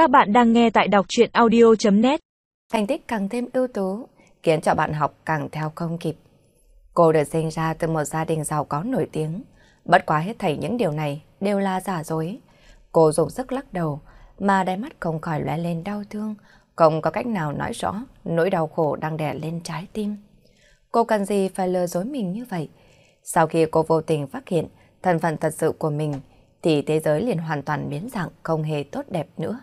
Các bạn đang nghe tại đọc truyện audio.net Thành tích càng thêm ưu tú, khiến cho bạn học càng theo không kịp. Cô được sinh ra từ một gia đình giàu có nổi tiếng, bất quá hết thảy những điều này đều là giả dối. Cô dùng sức lắc đầu, mà đáy mắt không khỏi lóe lên đau thương, không có cách nào nói rõ nỗi đau khổ đang đè lên trái tim. Cô cần gì phải lừa dối mình như vậy? Sau khi cô vô tình phát hiện thân phận thật sự của mình, thì thế giới liền hoàn toàn biến dạng không hề tốt đẹp nữa.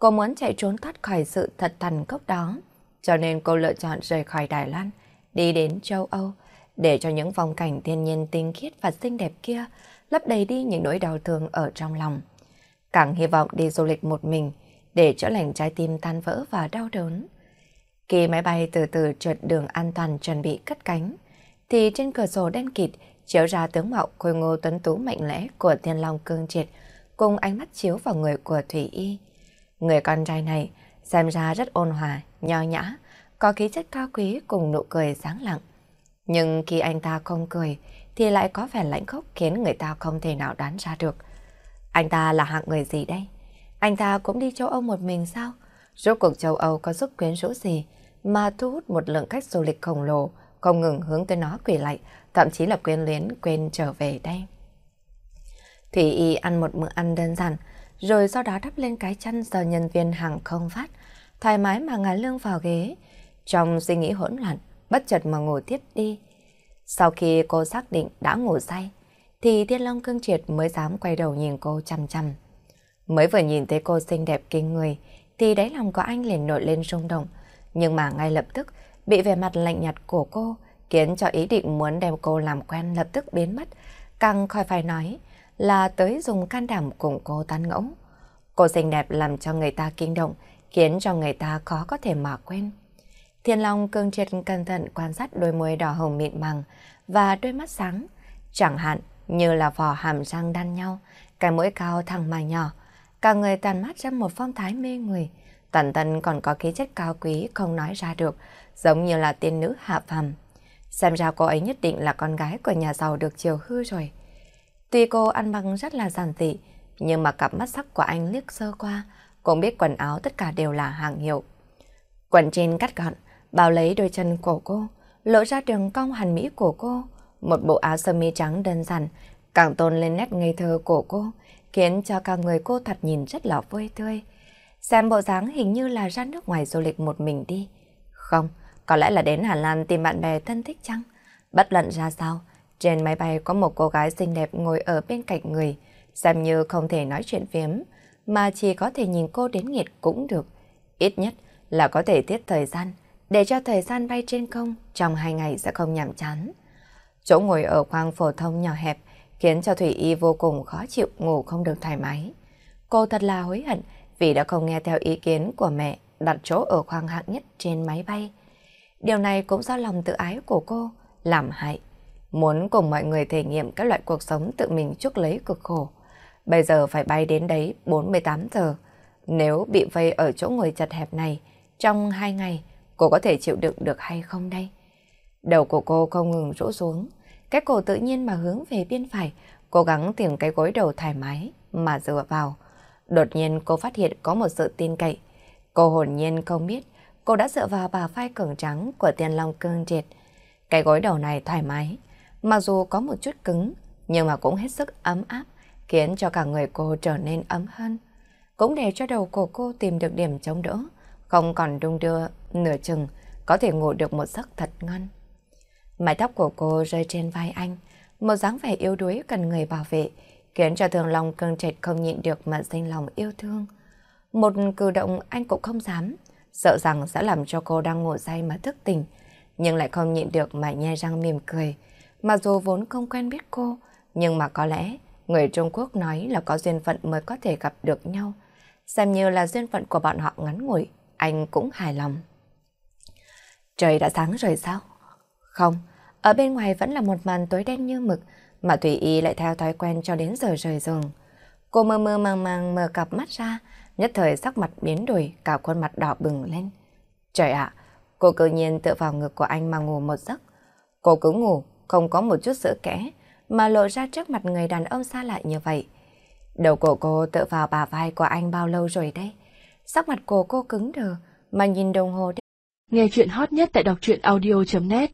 Cô muốn chạy trốn thoát khỏi sự thật thần cốc đó, cho nên cô lựa chọn rời khỏi Đài Loan, đi đến châu Âu, để cho những phong cảnh thiên nhiên tinh khiết và xinh đẹp kia lấp đầy đi những nỗi đau thương ở trong lòng. Càng hy vọng đi du lịch một mình, để chữa lành trái tim tan vỡ và đau đớn. Khi máy bay từ từ trượt đường an toàn chuẩn bị cất cánh, thì trên cửa sổ đen kịt chiếu ra tướng mạo khôi ngô tuấn tú mạnh lẽ của thiên long cương triệt, cùng ánh mắt chiếu vào người của Thủy Y. Người con trai này xem ra rất ôn hòa, nho nhã, có khí chất cao quý cùng nụ cười sáng lặng. Nhưng khi anh ta không cười thì lại có vẻ lãnh khốc khiến người ta không thể nào đoán ra được. Anh ta là hạng người gì đây? Anh ta cũng đi châu Âu một mình sao? Rốt cuộc châu Âu có giúp quyến rũ gì mà thu hút một lượng khách du lịch khổng lồ không ngừng hướng tới nó quỳ lại, thậm chí là quên luyến quên trở về đây. Thủy Y ăn một bữa ăn đơn giản, rồi sau đó đắp lên cái chăn do nhân viên hàng không phát, thoải mái mà ngả lưng vào ghế. Trong suy nghĩ hỗn loạn, bất chợt mà ngủ tiếp đi. Sau khi cô xác định đã ngủ say, thì Thiên Long cương triệt mới dám quay đầu nhìn cô chăm chăm. Mới vừa nhìn thấy cô xinh đẹp kinh người, thì đáy lòng của anh liền nổi lên rung động. Nhưng mà ngay lập tức, bị vẻ mặt lạnh nhạt của cô, khiến cho ý định muốn đem cô làm quen lập tức biến mất. Càng khỏi phải nói là tới dùng can đảm cùng cô tán ngẫu. Cô xinh đẹp làm cho người ta kinh động, khiến cho người ta khó có thể mà quên. Thiên Long cương triệt cẩn thận quan sát đôi môi đỏ hồng mịn màng và đôi mắt sáng, chẳng hạn như là vỏ hàm răng đan nhau, cái mũi cao thẳng mà nhỏ, cả người tàn mắt ra một phong thái mê người. Tần tần còn có khí chất cao quý không nói ra được, giống như là tiên nữ hạ phàm. Xem ra cô ấy nhất định là con gái của nhà giàu được chiều hư rồi. Tuy cô ăn mặc rất là giản dị, nhưng mà cặp mắt sắc của anh liếc sơ qua, cũng biết quần áo tất cả đều là hàng hiệu. Quần trên cắt gọn, bao lấy đôi chân của cô, lộ ra đường cong hàn mỹ của cô. Một bộ áo sơ mi trắng đơn giản, càng tôn lên nét ngây thơ của cô, khiến cho cả người cô thật nhìn rất là vui tươi. Xem bộ dáng hình như là ra nước ngoài du lịch một mình đi. Không, có lẽ là đến Hà Lan tìm bạn bè thân thích chăng? Bất luận ra sao, trên máy bay có một cô gái xinh đẹp ngồi ở bên cạnh người, xem như không thể nói chuyện phiếm, mà chỉ có thể nhìn cô đến nghiệt cũng được. Ít nhất là có thể tiết thời gian, để cho thời gian bay trên không trong hai ngày sẽ không nhàm chán. Chỗ ngồi ở khoang phổ thông nhỏ hẹp khiến cho Thủy Y vô cùng khó chịu ngủ không được thoải mái. Cô thật là hối hận vì đã không nghe theo ý kiến của mẹ đặt chỗ ở khoang hạng nhất trên máy bay. Điều này cũng do lòng tự ái của cô làm hại. Muốn cùng mọi người thể nghiệm các loại cuộc sống tự mình chuốc lấy cực khổ. Bây giờ phải bay đến đấy 48 giờ. Nếu bị vây ở chỗ ngồi chật hẹp này, trong hai ngày, cô có thể chịu đựng được hay không đây? Đầu của cô không ngừng rũ xuống, cái cổ tự nhiên mà hướng về bên phải, cố gắng tìm cái gối đầu thoải mái mà dựa vào. Đột nhiên cô phát hiện có một sự tin cậy. Cô hồn nhiên không biết cô đã dựa vào bà vai cường trắng của tiên long cương triệt. Cái gối đầu này thoải mái, mặc dù có một chút cứng, nhưng mà cũng hết sức ấm áp, khiến cho cả người cô trở nên ấm hơn. Cũng để cho đầu của cô tìm được điểm chống đỡ, không còn đung đưa nửa chừng, có thể ngủ được một giấc thật ngon. Mái tóc của cô rơi trên vai anh, một dáng vẻ yếu đuối cần người bảo vệ, khiến cho thường lòng cơn trệt không nhịn được mà sinh lòng yêu thương. Một cử động anh cũng không dám, sợ rằng sẽ làm cho cô đang ngủ say mà thức tỉnh, nhưng lại không nhịn được mà nhe răng mỉm cười. Mặc dù vốn không quen biết cô, nhưng mà có lẽ người Trung Quốc nói là có duyên phận mới có thể gặp được nhau. Xem như là duyên phận của bọn họ ngắn ngủi, anh cũng hài lòng. Trời đã sáng rồi sao? Không, ở bên ngoài vẫn là một màn tối đen như mực, mà Thủy Y lại theo thói quen cho đến giờ rời giường. Cô mơ mơ màng màng mở cặp mắt ra, nhất thời sắc mặt biến đổi, cả khuôn mặt đỏ bừng lên. Trời ạ, cô tự nhiên tựa vào ngực của anh mà ngủ một giấc. Cô cứ ngủ, không có một chút sữa kẽ, mà lộ ra trước mặt người đàn ông xa lạ như vậy. Đầu cổ cô tựa vào bà vai của anh bao lâu rồi đây? Sắc mặt của cô cứng đờ, mà nhìn đồng hồ. Nghe chuyện hot nhất tại đọc truyện audio.net